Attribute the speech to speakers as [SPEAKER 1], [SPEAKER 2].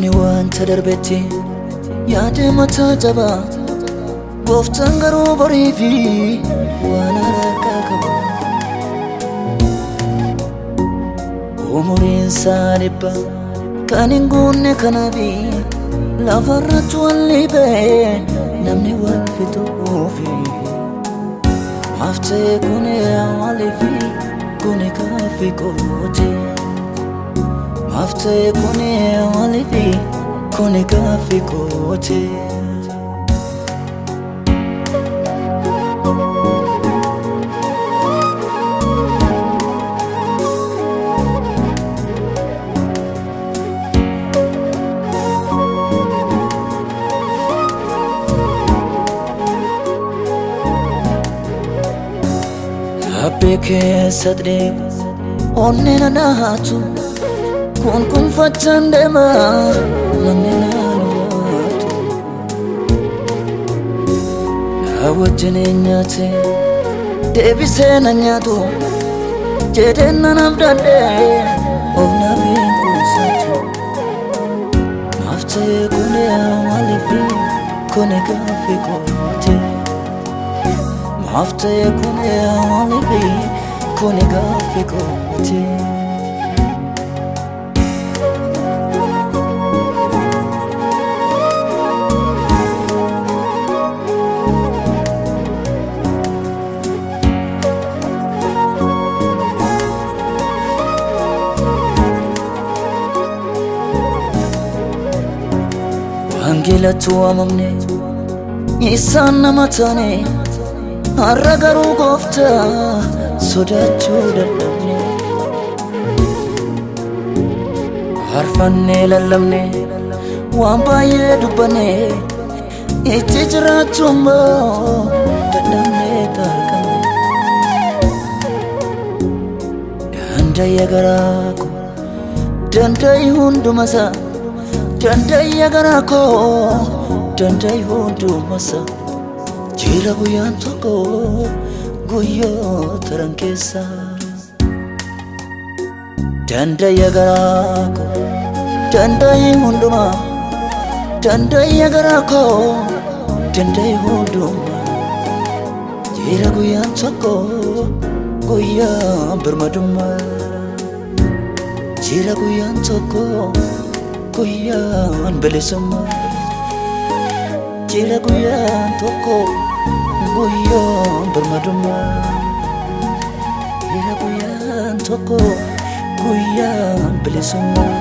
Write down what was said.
[SPEAKER 1] wanta darbetti yaade mataa jabaa gooftaan garuu borii fi waan harkaa qaba umuriin isaa dhibba kan hin guunne kanaafi lafarratti walli ba'e namni wal fixuufi haftee kuni maaliifi kuni kaafi qooti haftee kuni maaliifi kuni kaafi qooti. Abbee keessatti deemu onnee na naatu Kun kun fachan dema Namni naalumaatu Na wajjin eenyaate Deebisee na nyaatu Jedheen na naaf danda'e Of naaf hin kuusaatu Naaf ta'e kuni maaliif kuni gaaffii qote Naaf ta'e kuni maaliif kuni gaaffii qote. Wangeelatu waamamne isaan nama taane har'a garuu gooftaa sodaachuu dadhabne harfannee lallabne waan baay'ee dubbanne itti jiraachuu immoo dadhabnee tarkanne dandayya garaa koo dandayi hundumasaa dandayya garaa koo dandayi hundumasaa Jira guyyaan tokko guyyoo taran keessa Dandayya garaa koo dandayi hundumaa Dandayya garaa koo dandayi hundumaa Jira guyyaan tokko guyyaa birmadummaa Jira guyyaan tokko guyyaan bilisummaa Jira guyyaan tokko guyyaan birmadummaa Jira guyyaan tokko guyyaan bilisummaa